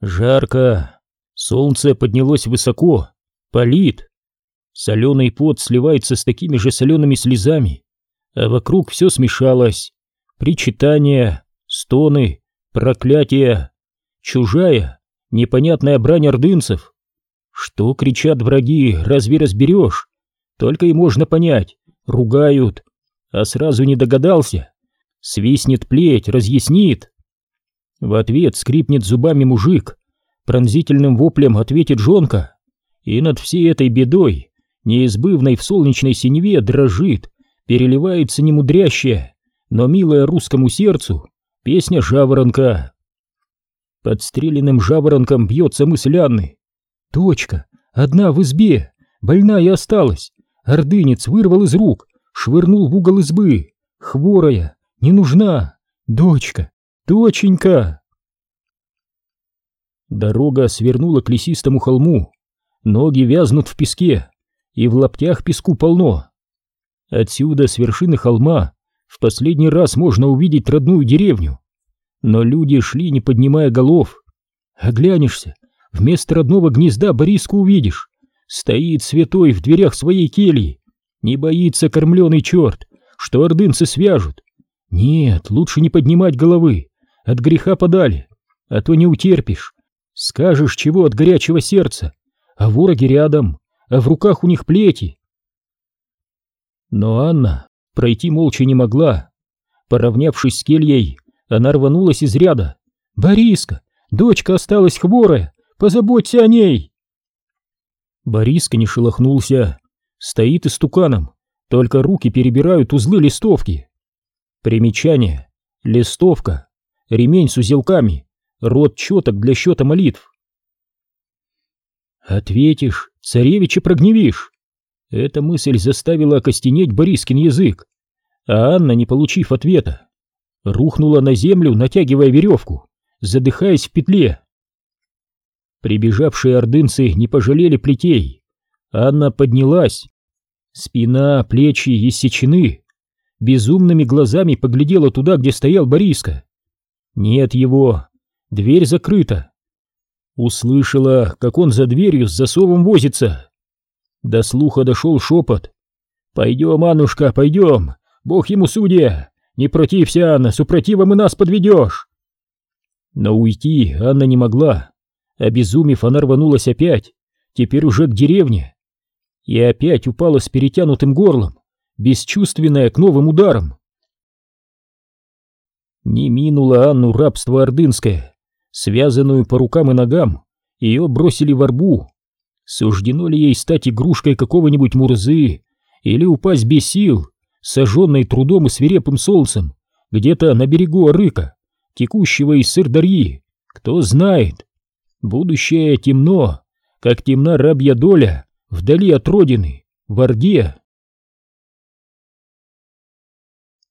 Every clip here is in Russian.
Жарко, солнце поднялось высоко, палит. Соленый пот сливается с такими же солеными слезами, а вокруг все смешалось. Причитания, стоны, проклятия, чужая, непонятная брань ордынцев. Что кричат враги, разве разберешь? Только и можно понять, ругают, а сразу не догадался. Свистнет плеть, разъяснит. В ответ скрипнет зубами мужик, пронзительным воплем ответит жонка, и над всей этой бедой, неизбывной в солнечной синеве, дрожит, переливается немудрящая, но милая русскому сердцу песня жаворонка. Подстреленным жаворонком бьется мысль Анны. Дочка, одна в избе, больная осталась. Ордынец вырвал из рук, швырнул в угол избы. Хворая, не нужна. Дочка, доченька. Дорога свернула к лесистому холму. Ноги вязнут в песке, и в лаптях песку полно. Отсюда, с вершины холма, в последний раз можно увидеть родную деревню. Но люди шли, не поднимая голов. Оглянешься, вместо родного гнезда Бориску увидишь. Стоит святой в дверях своей кельи. Не боится кормленый черт, что ордынцы свяжут. Нет, лучше не поднимать головы, от греха подали, а то не утерпишь. Скажешь чего от горячего сердца, а вороги рядом, а в руках у них плети. Но Анна пройти молча не могла. Поравнявшись с кельей, она рванулась из ряда. «Бориска, дочка осталась хворая, позаботься о ней!» Бориска не шелохнулся, стоит истуканом, только руки перебирают узлы листовки. Примечание. Листовка. Ремень с узелками. Рот четок для счета молитв. Ответишь, царевича прогневишь. Эта мысль заставила окостенеть Борискин язык, а Анна, не получив ответа, рухнула на землю, натягивая веревку, задыхаясь в петле. Прибежавшие ордынцы не пожалели плетей. Анна поднялась. Спина, плечи иссечены. Безумными глазами поглядела туда, где стоял Бориска. Нет его. Дверь закрыта. Услышала, как он за дверью с засовом возится. До слуха дошел шепот. «Пойдем, Аннушка, пойдем! Бог ему судья! Не протився, Анна, супротивом и нас подведешь!» Но уйти Анна не могла. Обезумев, она рванулась опять, теперь уже к деревне. И опять упала с перетянутым горлом, бесчувственная к новым ударам. Не минуло Анну рабство ордынское, связанную по рукам и ногам, ее бросили в арбу. Суждено ли ей стать игрушкой какого-нибудь мурзы или упасть без сил, сожженной трудом и свирепым солнцем, где-то на берегу Арыка, текущего из Сырдарьи, кто знает. Будущее темно, как темна рабья доля вдали от родины, в Орде.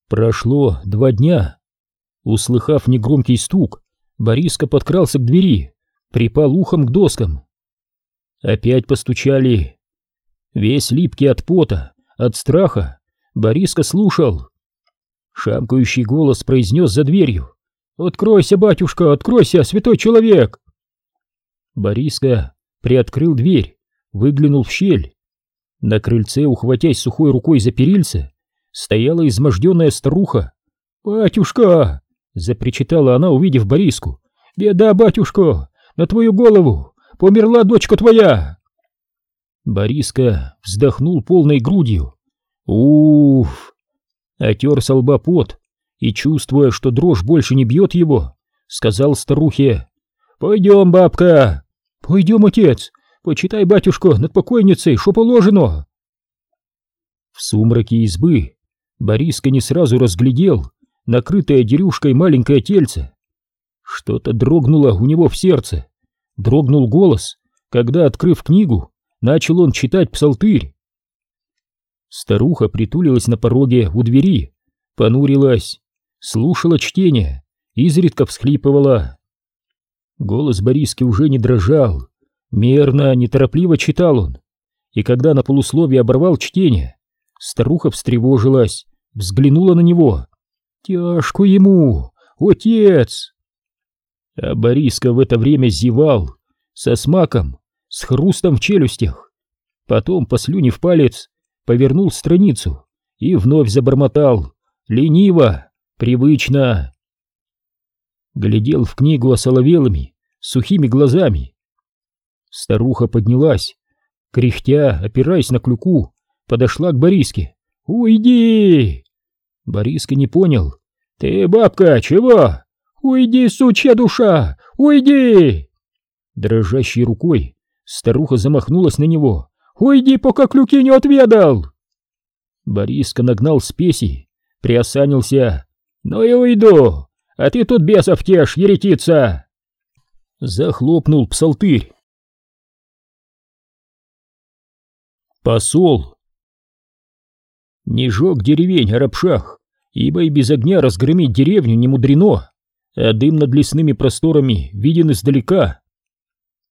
Прошло два дня. Услыхав негромкий стук, Бориска подкрался к двери, припал ухом к доскам. Опять постучали. Весь липкий от пота, от страха, Бориска слушал. Шамкающий голос произнес за дверью. «Откройся, батюшка, откройся, святой человек!» Бориска приоткрыл дверь, выглянул в щель. На крыльце, ухватясь сухой рукой за перильце, стояла изможденная старуха. «Батюшка!» — запричитала она, увидев Бориску. «Беда, батюшка! На твою голову! Померла дочка твоя!» Бориска вздохнул полной грудью. Уф! Отер со лба пот и, чувствуя, что дрожь больше не бьет его, сказал старухе. «Пойдем, бабка!» «Пойдем, отец! Почитай, батюшка, над покойницей, что положено!» В сумраке избы Бориска не сразу разглядел накрытое дерюшкой маленькое тельце. Что-то дрогнуло у него в сердце. Дрогнул голос, когда, открыв книгу, начал он читать псалтырь. Старуха притулилась на пороге у двери, понурилась, слушала чтение, изредка всхлипывала. Голос Бориски уже не дрожал, мерно, неторопливо читал он, и когда на полусловие оборвал чтение, старуха встревожилась, взглянула на него. «Тяжко ему, отец!» А Бориска в это время зевал, со смаком, с хрустом в челюстях. Потом, послюнив палец, повернул страницу и вновь забормотал, лениво, привычно. Глядел в книгу осоловелыми, сухими глазами. Старуха поднялась, кряхтя, опираясь на клюку, подошла к Бориске. «Уйди!» Бориска не понял. «Ты, бабка, чего? Уйди, сучья душа! Уйди!» Дрожащей рукой старуха замахнулась на него. «Уйди, пока клюки не отведал!» Бориска нагнал спеси, приосанился. «Ну и уйду, а ты тут бесов тешь, еретица!» Захлопнул псалтырь. Посол не жег деревень Арабшах, ибо и без огня разгромить деревню не мудрено, а дым над лесными просторами виден издалека.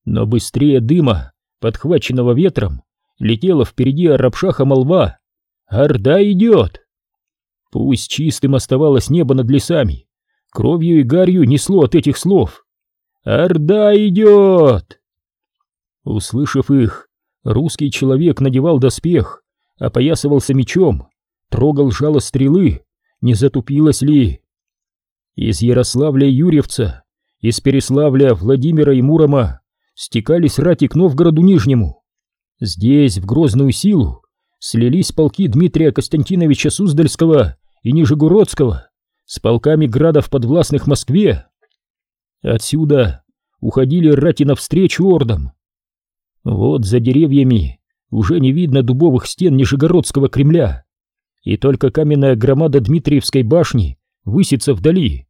Но быстрее дыма, подхваченного ветром, летела впереди Арабшаха молва. «Орда идет!» Пусть чистым оставалось небо над лесами, кровью и гарью несло от этих слов. «Орда идет!» Услышав их, русский человек надевал доспех, опоясывался мечом, трогал жало стрелы, не затупилась ли. Из Ярославля и Юрьевца, из Переславля, Владимира и Мурома стекались рати к Новгороду Нижнему. Здесь, в грозную силу, слились полки Дмитрия Константиновича Суздальского и Нижегородского с полками градов подвластных Москве. Отсюда уходили рати навстречу ордам. Вот за деревьями уже не видно дубовых стен Нижегородского Кремля, и только каменная громада Дмитриевской башни высится вдали.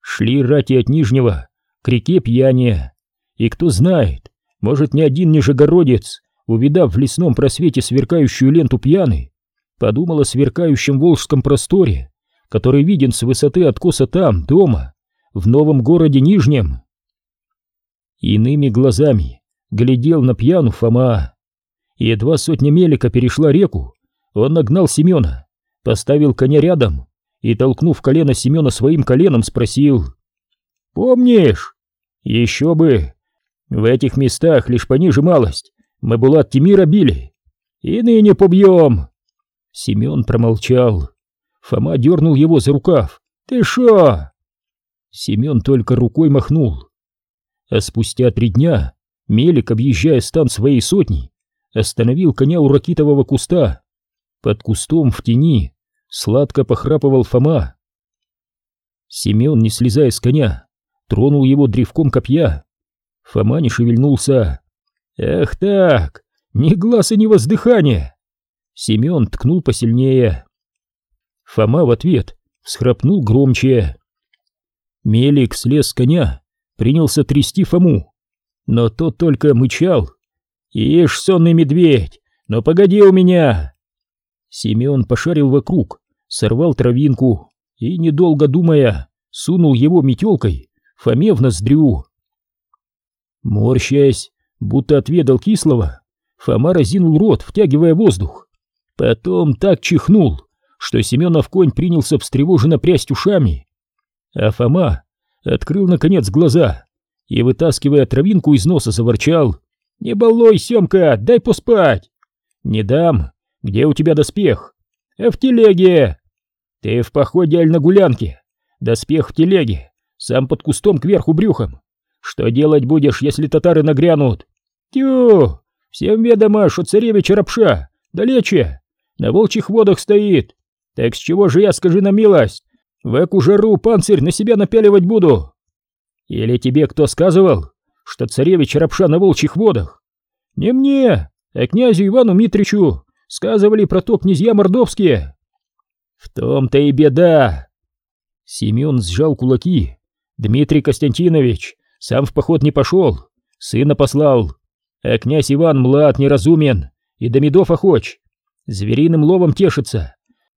Шли рати от Нижнего к реке Пьяния, и кто знает, может, ни один нижегородец, увидав в лесном просвете сверкающую ленту пьяны, подумал о сверкающем волжском просторе, который виден с высоты откоса там, дома, в новом городе Нижнем. Иными глазами глядел на пьяну Фома. Едва сотня мелика перешла реку, он нагнал Семена, поставил коня рядом и, толкнув колено Семена своим коленом, спросил. «Помнишь? Еще бы! В этих местах лишь пониже малость мы Булат Тимира били, и ныне побьем!» Семен промолчал. Фома дернул его за рукав. «Ты шо?» Семен только рукой махнул. А спустя три дня Мелик, объезжая стан своей сотни, остановил коня у ракитового куста. Под кустом в тени сладко похрапывал Фома. Семен, не слезая с коня, тронул его древком копья. Фома не шевельнулся. «Эх так! Ни глаз и ни воздыхания!» Семен ткнул посильнее. Фома в ответ всхрапнул громче. Мелик слез с коня, принялся трясти Фому, но тот только мычал. «Ишь, сонный медведь, но погоди у меня!» Семен пошарил вокруг, сорвал травинку и, недолго думая, сунул его метелкой Фоме в ноздрю. Морщаясь, будто отведал кислого, Фома разинул рот, втягивая воздух. Потом так чихнул, что Семенов конь принялся встревоженно прясть ушами. А Фома открыл наконец глаза и, вытаскивая травинку из носа, заворчал. «Не балуй, Семка, дай поспать!» «Не дам! Где у тебя доспех?» «А в телеге!» «Ты в походе аль на гулянке? Доспех в телеге, сам под кустом кверху брюхом. Что делать будешь, если татары нагрянут?» «Тю! Всем ведомо, что царевич Рапша, далече, на волчьих водах стоит. Так с чего же я, скажи на милость, в эку жару панцирь на себя напяливать буду?» Или тебе кто сказывал, что царевич Рапша на волчьих водах? Не мне, а князю Ивану Митричу сказывали про то князья мордовские. В том-то и беда. Семен сжал кулаки. Дмитрий Константинович сам в поход не пошел, сына послал. А князь Иван млад, неразумен и до медов охоч. Звериным ловом тешится,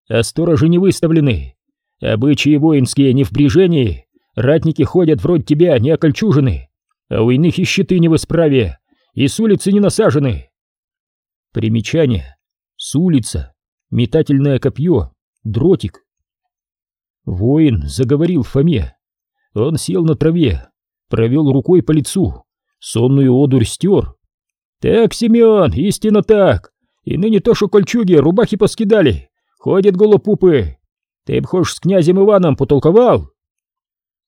а сторожи не выставлены. Обычаи воинские не в брежении, Ратники ходят вроде тебя, не окольчужены, а у иных и щиты не в исправе, и с улицы не насажены. Примечание. С улица. Метательное копье. Дротик. Воин заговорил Фоме. Он сел на траве, провел рукой по лицу, сонную одурь стер. «Так, Семен, истинно так! И ныне то, что кольчуги, рубахи поскидали, ходят голопупы. Ты б хочешь с князем Иваном потолковал?»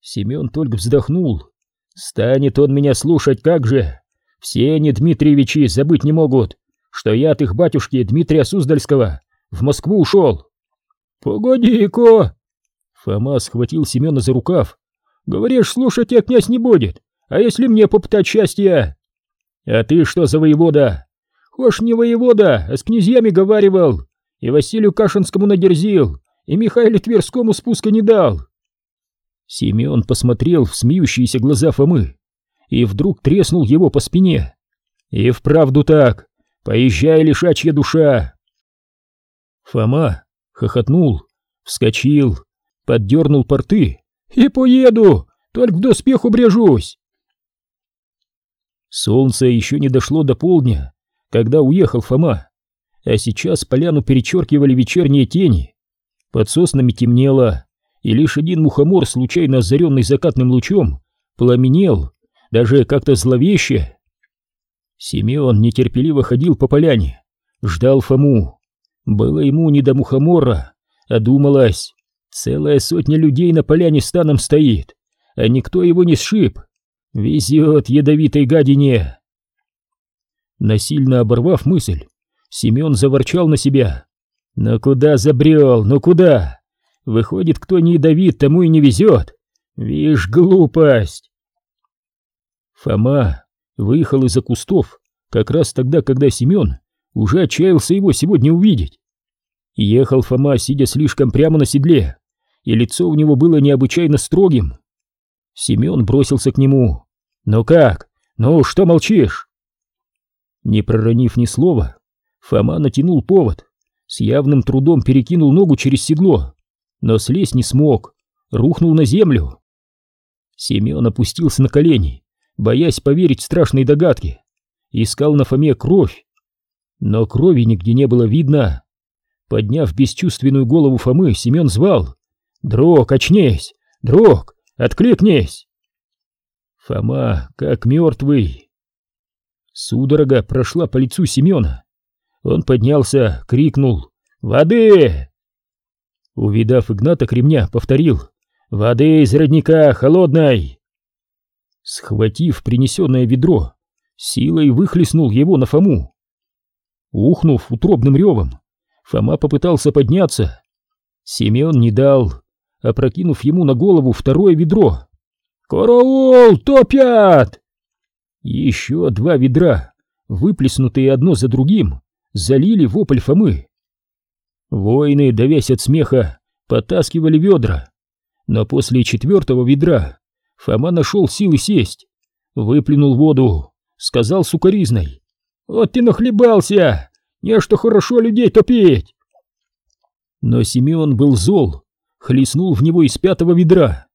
Семен только вздохнул. «Станет он меня слушать, как же! Все они, Дмитриевичи, забыть не могут, что я от их батюшки Дмитрия Суздальского в Москву ушел!» «Погоди-ка!» Фома схватил Семена за рукав. «Говоришь, слушать тебя князь не будет, а если мне попытать счастья?» «А ты что за воевода?» «Хошь не воевода, а с князьями говаривал, и Василию Кашинскому надерзил, и Михаилу Тверскому спуска не дал». Семен посмотрел в смеющиеся глаза Фомы и вдруг треснул его по спине. «И вправду так, поезжай, лишачья душа!» Фома хохотнул, вскочил, поддернул порты. «И поеду, только в доспеху брежусь!» Солнце еще не дошло до полдня, когда уехал Фома, а сейчас поляну перечеркивали вечерние тени. Под соснами темнело, и лишь один мухомор, случайно озаренный закатным лучом, пламенел, даже как-то зловеще. Семен нетерпеливо ходил по поляне, ждал Фому. Было ему не до мухомора, а думалось, целая сотня людей на поляне станом стоит, а никто его не сшиб. Везет ядовитой гадине. Насильно оборвав мысль, Семен заворчал на себя. «Ну куда забрел? Ну куда? Выходит, кто не ядовит, тому и не везет. Вишь, глупость!» Фома выехал из-за кустов как раз тогда, когда Семен уже отчаялся его сегодня увидеть. Ехал Фома, сидя слишком прямо на седле, и лицо у него было необычайно строгим. Семен бросился к нему. «Ну как? Ну, что молчишь?» Не проронив ни слова, Фома натянул повод, с явным трудом перекинул ногу через седло, но слезть не смог, рухнул на землю. Семен опустился на колени, боясь поверить в страшные догадки, искал на Фоме кровь, но крови нигде не было видно. Подняв бесчувственную голову Фомы, Семен звал «Дрог, очнись! Дрог, откликнись!» Фома как мертвый. Судорога прошла по лицу Семена. Он поднялся, крикнул «Воды!» Увидав Игната Кремня, повторил «Воды из родника, холодной!» Схватив принесенное ведро, силой выхлестнул его на Фому. Ухнув утробным ревом, Фома попытался подняться. Семен не дал, опрокинув ему на голову второе ведро. «Караул! Топят!» Еще два ведра, выплеснутые одно за другим, залили вопль Фомы. Воины, давясь от смеха, потаскивали ведра. Но после четвертого ведра Фома нашел силы сесть, выплюнул воду, сказал сукоризной. «Вот ты нахлебался! Не что хорошо людей топить!» Но Семен был зол, хлестнул в него из пятого ведра.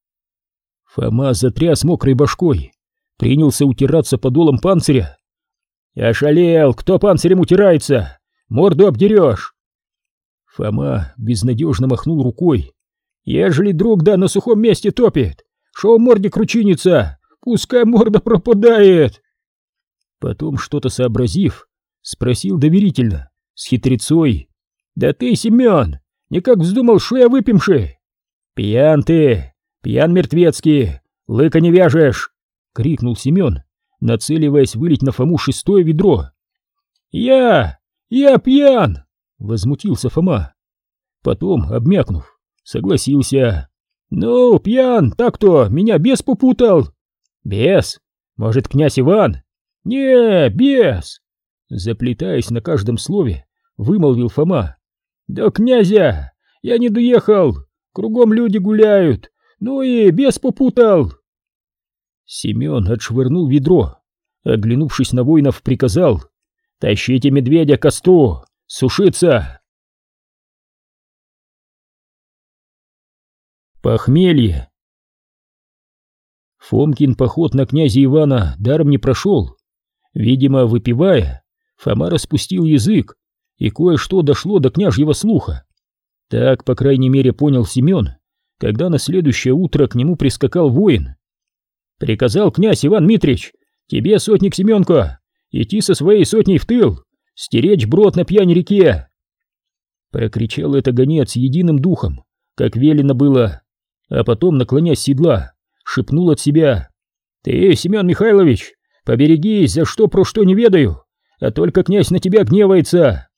Фома затряс мокрой башкой, принялся утираться подолом панциря. «Ошалел! Кто панцирем утирается? Морду обдерешь!» Фома безнадежно махнул рукой. «Ежели друг да на сухом месте топит, шо морде кручинится, пускай морда пропадает!» Потом, что-то сообразив, спросил доверительно, с хитрецой. «Да ты, Семен, никак вздумал, что я выпимши?» «Пьян ты, пьян мертвецкий, лыка не вяжешь!» — крикнул Семен, нацеливаясь вылить на Фому шестое ведро. «Я! Я пьян!» — возмутился Фома. Потом, обмякнув, согласился. «Ну, пьян, так-то, меня бес попутал!» «Бес? Может, князь Иван?» «Не, бес!» Заплетаясь на каждом слове, вымолвил Фома. «Да князя! Я не доехал! Кругом люди гуляют! Ну и бес попутал!» Семен отшвырнул ведро, оглянувшись на воинов, приказал «Тащите медведя к косту! Сушиться!» Похмелье Фомкин поход на князя Ивана даром не прошел. Видимо, выпивая, Фома распустил язык, и кое-что дошло до княжьего слуха. Так, по крайней мере, понял Семен, когда на следующее утро к нему прискакал воин. Приказал князь Иван Митрич, тебе, сотник Семенко, идти со своей сотней в тыл, стеречь брод на пьяни реке. Прокричал это гонец единым духом, как велено было, а потом, наклонясь седла, шепнул от себя. «Ты, Семен Михайлович, поберегись, за что про что не ведаю, а только князь на тебя гневается!»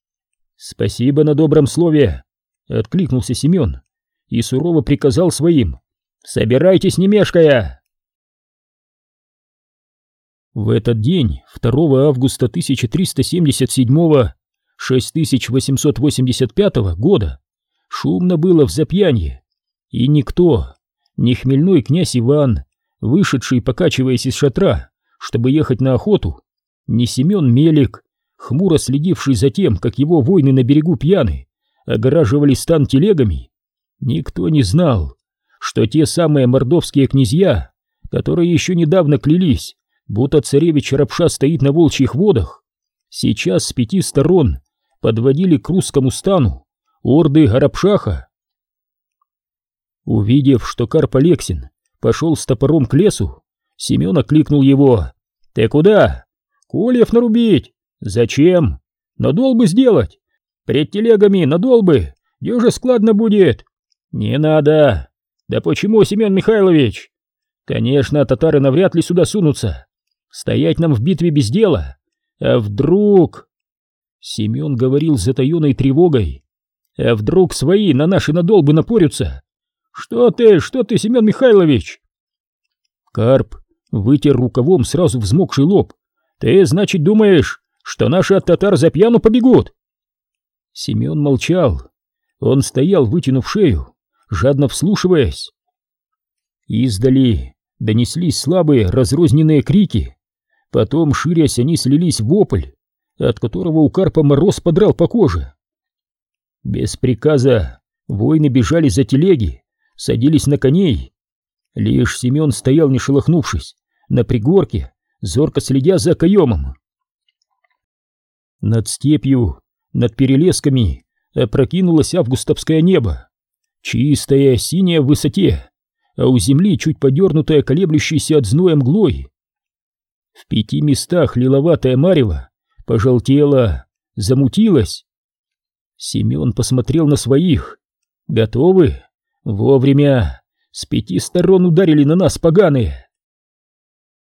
«Спасибо на добром слове!» — откликнулся Семен и сурово приказал своим. «Собирайтесь, не мешкая!» В этот день, 2 августа 1377 6885 года, шумно было в Запьянье, и никто, ни хмельной князь Иван, вышедший, покачиваясь из шатра, чтобы ехать на охоту, ни Семен Мелик, хмуро следивший за тем, как его воины на берегу пьяны, огораживали стан телегами, никто не знал, что те самые мордовские князья, которые еще недавно клялись, будто царевич Рапша стоит на волчьих водах, сейчас с пяти сторон подводили к русскому стану орды Гарапшаха. Увидев, что Карп Алексин пошел с топором к лесу, Семен окликнул его. «Ты куда?» «Кольев нарубить!» «Зачем?» «Надол бы сделать!» «Пред телегами надол бы! Где же складно будет?» «Не надо!» «Да почему, Семен Михайлович?» «Конечно, татары навряд ли сюда сунутся. Стоять нам в битве без дела. А вдруг...» Семен говорил с затаенной тревогой. «А вдруг свои на наши надолбы напорются?» «Что ты, что ты, Семен Михайлович?» Карп вытер рукавом сразу взмокший лоб. «Ты, значит, думаешь, что наши от татар за пьяну побегут?» Семен молчал. Он стоял, вытянув шею, жадно вслушиваясь. Издали донеслись слабые разрозненные крики. Потом, ширясь, они слились в вопль от которого у Карпа мороз подрал по коже. Без приказа воины бежали за телеги, садились на коней. Лишь Семен стоял, не шелохнувшись, на пригорке, зорко следя за каемом. Над степью, над перелесками опрокинулось августовское небо, чистое, синее в высоте, а у земли чуть подернутое колеблющейся от зноя мглой. В пяти местах лиловатое марево пожелтела, замутилась. Семен посмотрел на своих. Готовы? Вовремя. С пяти сторон ударили на нас поганые.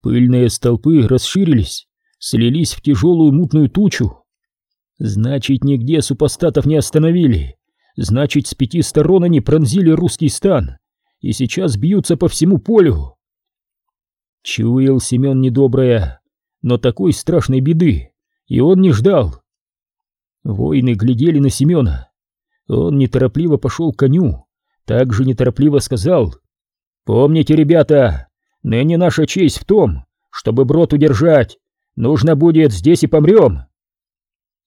Пыльные столпы расширились, слились в тяжелую мутную тучу. Значит, нигде супостатов не остановили. Значит, с пяти сторон они пронзили русский стан и сейчас бьются по всему полю. Чуял Семен недоброе, но такой страшной беды и он не ждал. Воины глядели на Семена. Он неторопливо пошел к коню, также неторопливо сказал «Помните, ребята, ныне наша честь в том, чтобы брод удержать, нужно будет, здесь и помрем».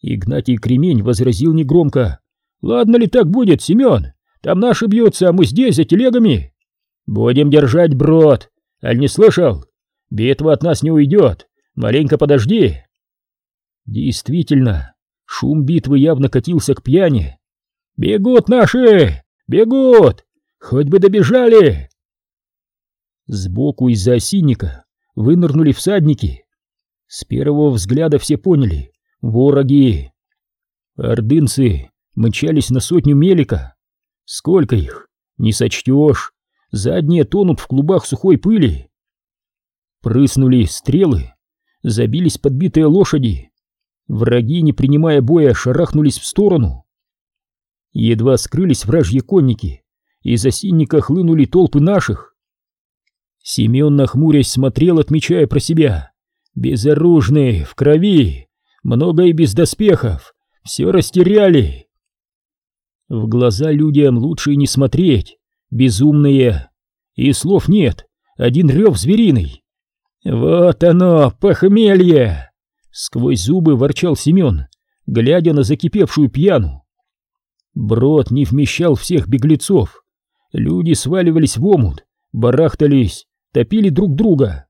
Игнатий Кремень возразил негромко «Ладно ли так будет, Семен? Там наши бьются, а мы здесь, за телегами. Будем держать брод, аль не слышал? Битва от нас не уйдет, маленько подожди». Действительно, шум битвы явно катился к пьяни. «Бегут наши! Бегут! Хоть бы добежали!» Сбоку из-за осинника вынырнули всадники. С первого взгляда все поняли — вороги. Ордынцы мчались на сотню мелика. Сколько их? Не сочтешь. Задние тонут в клубах сухой пыли. Прыснули стрелы, забились подбитые лошади. Враги, не принимая боя, шарахнулись в сторону. Едва скрылись вражьи конники, из осинника хлынули толпы наших. Семен, нахмурясь, смотрел, отмечая про себя. Безоружные, в крови, много и без доспехов, все растеряли. В глаза людям лучше не смотреть, безумные. И слов нет, один рев звериный. Вот оно, похмелье! Сквозь зубы ворчал Семен, глядя на закипевшую пьяну. Брод не вмещал всех беглецов. Люди сваливались в омут, барахтались, топили друг друга.